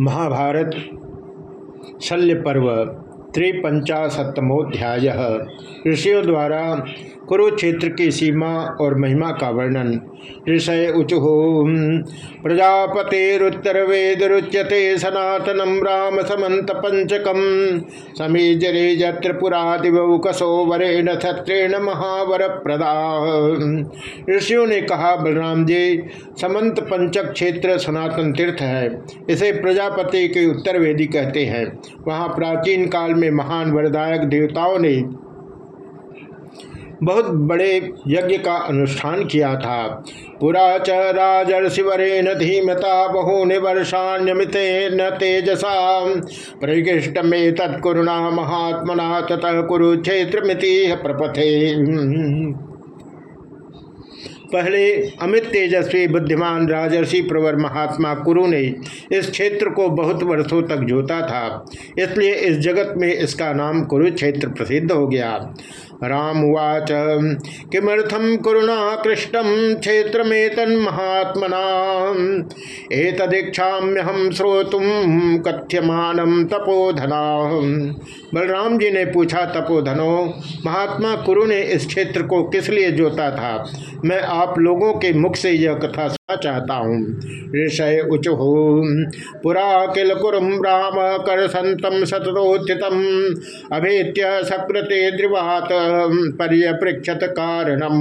महाभारत शल्य पर्व त्रिपंचाशतमोध्याय ऋषियों द्वारा कुरुक्षेत्र की सीमा और महिमा का वर्णन ऋषय उचुः। प्रजापतेरुत्तर राम समंत पंचकम समीजरे यत्र पुरादिवकसो वरेण छत्रेण महावर प्रदा ऋषियों ने कहा, बलराम जी समंत पंचक क्षेत्र सनातन तीर्थ है। इसे प्रजापति के उत्तर वेदी कहते हैं। वहाँ प्राचीन काल में महान वरदायक देवताओं ने बहुत बड़े यज्ञ का अनुष्ठान किया था। पुरा च राजर्षिवरेण धीमता बहूनि वर्षाण्यमित न तेजसा। परिकृष्ट में तत्कुरुणा महात्मना ततः कुरुक्षेत्र मिति प्रपथे। पहले अमित तेजस्वी, बुद्धिमान राजर्षि प्रवर महात्मा कुरु ने इस क्षेत्र को बहुत वर्षों तक जोता था। इसलिए इस जगत में इसका नाम कुरुक्षेत्र प्रसिद्ध हो गया। राम उवाच। किमर्थम कुरुणा कृष्ण क्षेत्र में तन्महात्मना हम श्रोतुम कथ्यमान तपोधना। बलराम जी ने पूछा, तपोधनो, महात्मा कुरु ने इस क्षेत्र को किस लिए जोता था? मैं आप लोगों के मुख से यह कथा सुना चाहता हूँ। ऋषय उच हो पुरा किल कुरुम राम कर संतम सतोत्थितम अभेत्य सकृते द्रिवात। पर्यपृक्षत कारणम।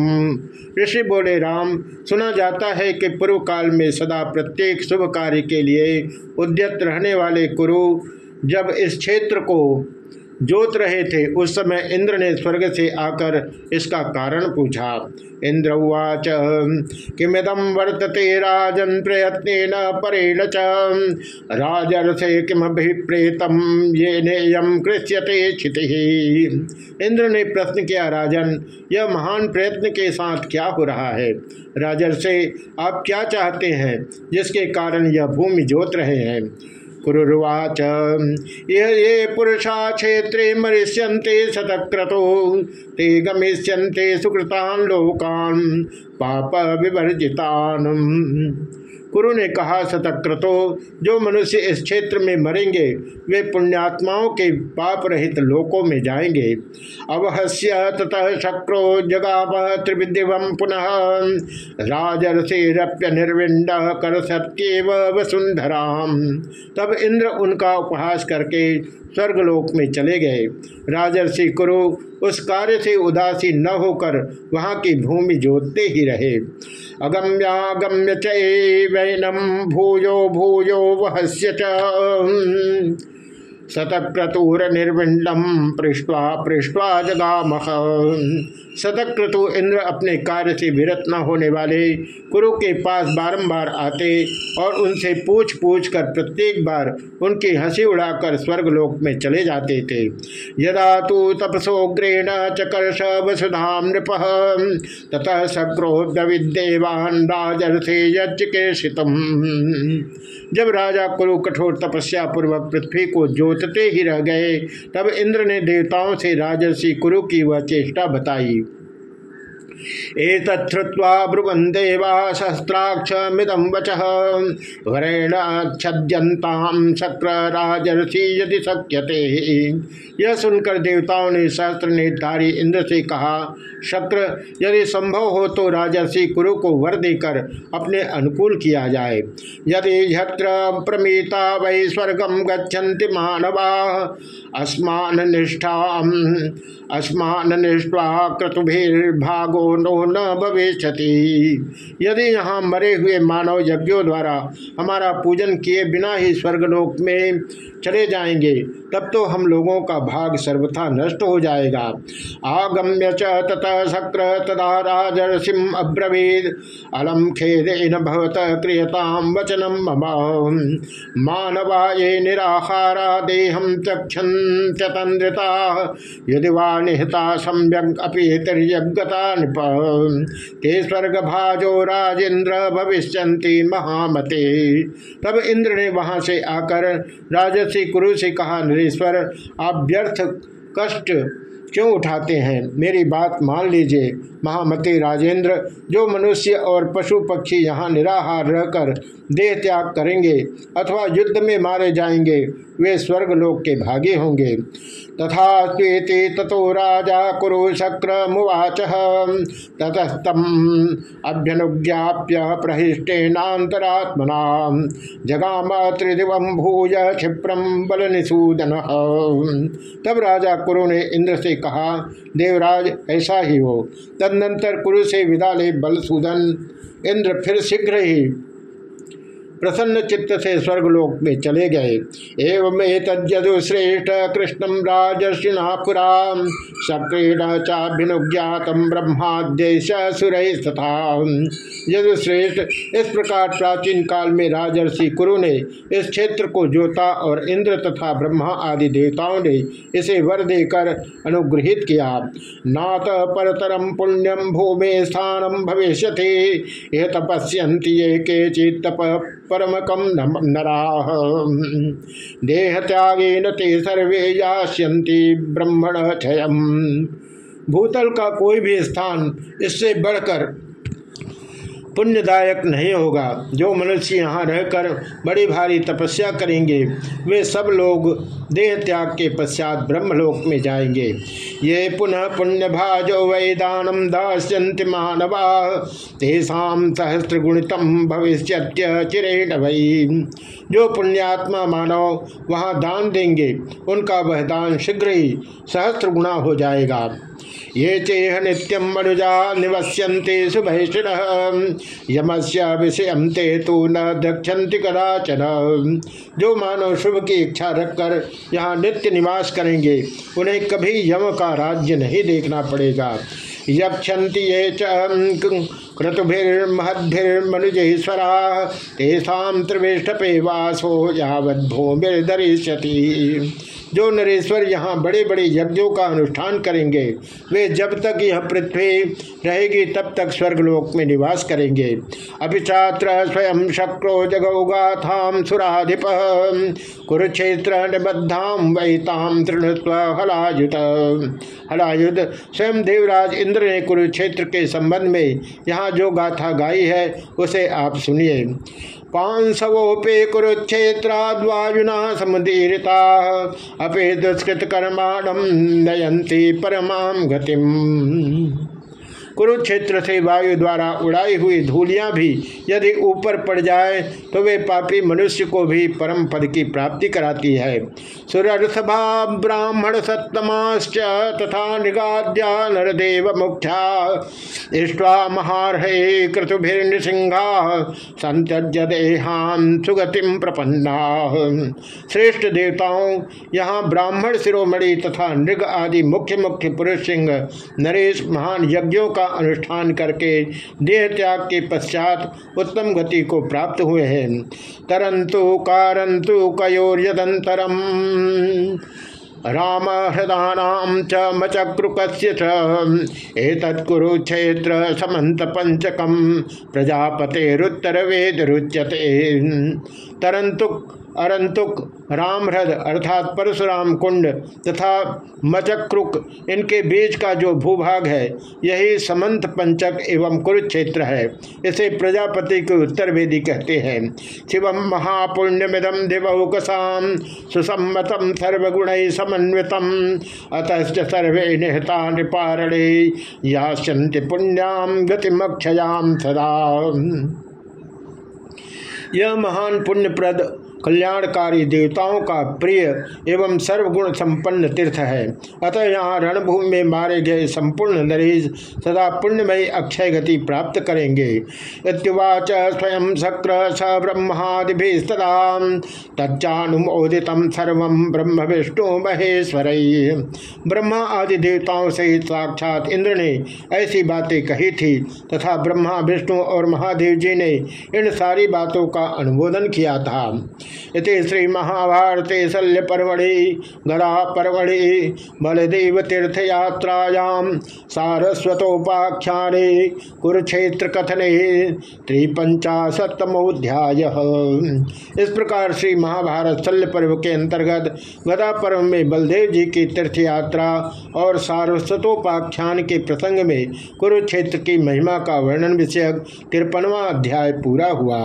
ऋषि बोले राम सुना जाता है कि पूर्व काल में सदा प्रत्येक शुभ कार्य के लिए उद्यत रहने वाले कुरु जब इस क्षेत्र को जोत रहे थे, उस समय इंद्र ने स्वर्ग से आकर इसका कारण पूछा। इंद्र उवाच किमिदम वर्तते राजन प्रयत्न परेण च? राजर्षे किमभिप्रेतम ये नेयम कृष्यते क्षिति। इंद्र ने प्रश्न किया, राजन, यह महान प्रयत्न के साथ क्या हो रहा है? राजर्षे, आप क्या चाहते हैं? जिसके कारण यह भूमि जोत रहे हैं। कुरुर्वाच। ये पुरुषा क्षेत्रे मरिष्यन्ते शतक्रतो ते गमिष्यन्ते सुकृतान लोकान पाप विवर्जितान कुरु ने कहा शतक्रतो जो मनुष्य इस क्षेत्र में मरेंगे, वे पुण्यात्माओं के पाप रहित लोकों में जाएँगे। अवहस्य ततः शक्रो जगाव त्रिविद्यव पुनः। राजर्षिप्य निर्विंड कर सत्य वसुंधरा तब इंद्र उनका उपहास करके स्वर्गलोक में चले गए। राजर्षि कुरु, उस कार्य से उदासी न होकर वहाँ की भूमि जोतते ही रहे। अगम्यागम्य चैनम भूयो भूयो वहस्य च। शतक्रतुर निर्विंडम पृष्ठवा पृष्ठवा जगाम। शतक्रतु इंद्र अपने कार्य से विरत न होने वाले कुरु के पास बारंबार आते और उनसे पूछ पूछ कर प्रत्येक बार उनकी हँसी उड़ाकर स्वर्गलोक में चले जाते थे। यदा तो तपसोग्रेण चकर्ष वसुधाम नृप, ततः सक्रोध विद्यवान राजर्थे यज्ञ के जब राजा कुरु कठोर तपस्या पूर्वक पृथ्वी को जोतते ही रह गए। तब इंद्र ने देवताओं से राजर्षि कुरु की वह चेष्टा बताई। एतत्वा ब्रुवन देवा शस्त्राक्ष मिदम वच। वरेण छद्यंताम शक्र राजर्षि यदि शक्यते। यह सुनकर देवताओं ने सहस्त्र निर्धारी इंद्र से कहा, शक्र, यदि संभव हो तो राजर्षि कुरु को वर देकर अपने अनुकूल किया जाए। यदि यत्र प्रमीता वै स्वर्गम गच्छन्ति मानवा अस्मान निष्ठा अस्मान निष्ठा क्रतुभिर्भागो नो न भविष्यति यदि यहाँ मरे हुए मानव यज्ञों द्वारा हमारा पूजन किए बिना ही स्वर्गलोक में चले जाएँगे, तब तो हम लोगों का भाग सर्वथा नष्ट हो जाएगा। आगम्य च ततः शक्र तदा राजर्षिम अब्रवीद अलम खेदेन भवत क्रियताम वचनम मानवा ये निराहारा देहम चतंद्रता यदि वा निहता सम्यक अपितर्यगता नृप ते स्वर्ग भाजो राजेंद्र भविष्य महामते। तब इंद्र ने वहाँ से आकर राजसी कुरु से कहा, नरेश्वर, आप व्यर्थ कष्ट क्यों उठाते हैं? मेरी बात मान लीजिए, महामती राजेंद्र जो मनुष्य और पशु पक्षी यहाँ निराहार रहकर देह त्याग करेंगे अथवा युद्ध में मारे जाएँगे वे स्वर्गलोक के भागी होंगे। तथा स्वेति ततो राजा कुरु शक्र मुवाच। ततस्तम अभ्यनुज्ञाप्य प्रहिष्टेनातरात्मना जगाम त्रिदिव भूय क्षिप्रम बल निषूदन तब राजा कुरु ने इंद्र से कहा, देवराज, ऐसा ही हो। तदनंतर कुरु से विदा ले बलसूदन। इंद्र फिर शीघ्र ही प्रसन्न चित्त से स्वर्गलोक में चले गए। एवं श्रेष्ठ कृष्णम राजर्षिना पुरा सक्रीण ब्रह्माद्यश तथा यदुश्रेष्ठ इस प्रकार प्राचीन काल में राजर्षि कुरु ने इस क्षेत्र को जोता और इंद्र तथा ब्रह्मा आदि देवताओं ने इसे वर देकर अनुग्रहित किया। नात परतरम पुण्यम भूमि स्थानम भविष्य यह तपस्यंती ये के चित परमकम नरा। देह त्यागेन ते सर्वे यास्यंती ब्रह्मण क्षय भूतल का कोई भी स्थान इससे बढ़कर पुण्यदायक नहीं होगा। जो मनुष्य यहाँ रहकर बड़ी भारी तपस्या करेंगे, वे सब लोग देह त्याग के पश्चात ब्रह्मलोक में जाएँगे। ये पुनः पुण्य भाजो वैदानम दास्यंति मानवा। तेषा सहस्त्र गुणितम भविष्य चिरेण वही जो पुण्यात्मा मानव वहाँ दान देंगे, उनका वह दान शीघ्र ही सहस्त्र गुणा हो जाएगा। ये चेह नित्यम मनुजा निवस्यन्ते शुभैषिण यमस्य विषय ते तो न दक्षति कदाचन। जो मानव शुभ की इच्छा रखकर यहाँ नित्य निवास करेंगे, उन्हें कभी यम का राज्य नहीं देखना पड़ेगा। यक्षति ये क्रतुभिर्महद्भिर्मनुजेश्वरा, तेषा त्रिवेष्टपे वासो यावद्भूमिर्धरिष्यति जो नरेश्वर यहाँ बड़े बड़े यज्ञों का अनुष्ठान करेंगे, वे जब तक यह पृथ्वी रहेगी, तब तक स्वर्गलोक में निवास करेंगे। अभिचात्र स्वयं शक्रो जगौगाथाम सुराधिप, कुरुक्षेत्र निबद्धाम वहिताम तृणस्व हलायुत। हलायुध स्वयं देवराज इंद्र ने कुरुक्षेत्र के संबंध में यहाँ जो गाथा गाई है, उसे आप सुनिए। पांसवोपे कुरुक्षेत्राद्वायुना समुदीरिता अपे दुष्कृत कर्माणम नयंती परमाम गतिम। कुरुक्षेत्र से वायु द्वारा उड़ाई हुई धूलियाँ भी यदि ऊपर पड़ जाए तो वे पापी मनुष्य को भी परम पद की प्राप्ति कराती है। सुरसभा ब्राह्मण सत्तमाश्च तथा निगाद्या नरदेव मुख्या। इष्टा महारहे क्रतुभिर्नृसिंहा, संत्यज्य देहान सुगतिम प्रपन्ना। श्रेष्ठ देवताओं, यहाँ ब्राह्मण शिरोमणि तथा नृग आदि मुख्य मुख्य पुरुष सिंह, नरेश महान यज्ञों का अनुष्ठान करके देह त्याग के पश्चात उत्तम गति को प्राप्त हुए हैं। तरंतु कारंतु कयोर्यदंतरम। राम हृदानाम च। मचक्रुकस्य एतत्कुरुक्षेत्र समंत पंचकम। प्रजापतेरुत्तर वेद रुच्यते। तरंतुक अरंतुक, रामहृद अर्थात परशुराम कुंड तथा मचक्रुक, इनके बीच का जो भूभाग है, यही समंत पंचक एवं कुरुक्षेत्र है। इसे प्रजापति के उत्तर वेदी कहते हैं। शिवम महापुण्यमिदम दिवौकसाम सुसम्मतम सर्वगुण समन्वितम अतश्च सर्वे निहता निपारणे या पुण्याम गतिमक्षयाम सदा। यह महान पुण्यप्रद कल्याणकारी देवताओं का प्रिय एवं सर्वगुण संपन्न तीर्थ है। अतः यहाँ रणभूमि में मारे गए संपूर्ण नरेश सदा पुण्यमयी अक्षय गति प्राप्त करेंगे। इतवाच स्वयं शक्र स ब्रह्मादिभिस्तदा तच्चानुमोदित सर्व ब्रह्म विष्णु महेश्वर। ब्रह्मा आदि देवताओं से साक्षात इंद्र ने ऐसी बातें कही थी तथा ब्रह्मा, विष्णु और महादेव जी ने इन सारी बातों का अनुमोदन किया था। इति श्री महाभारते शल्य परमढ़ि गदा परमढ़ि बलदेव तीर्थयात्रायाम सारस्वतोपाख्याने कुरुक्षेत्र कथने त्रिपंचाशतमोध्याय इस प्रकार श्री महाभारत शल्य पर्व के अंतर्गत गदा पर्व में बलदेव जी की तीर्थ यात्रा और सारस्वतोपाख्यान के प्रसंग में कुरुक्षेत्र की महिमा का वर्णन विषयक तिरपनवा अध्याय पूरा हुआ।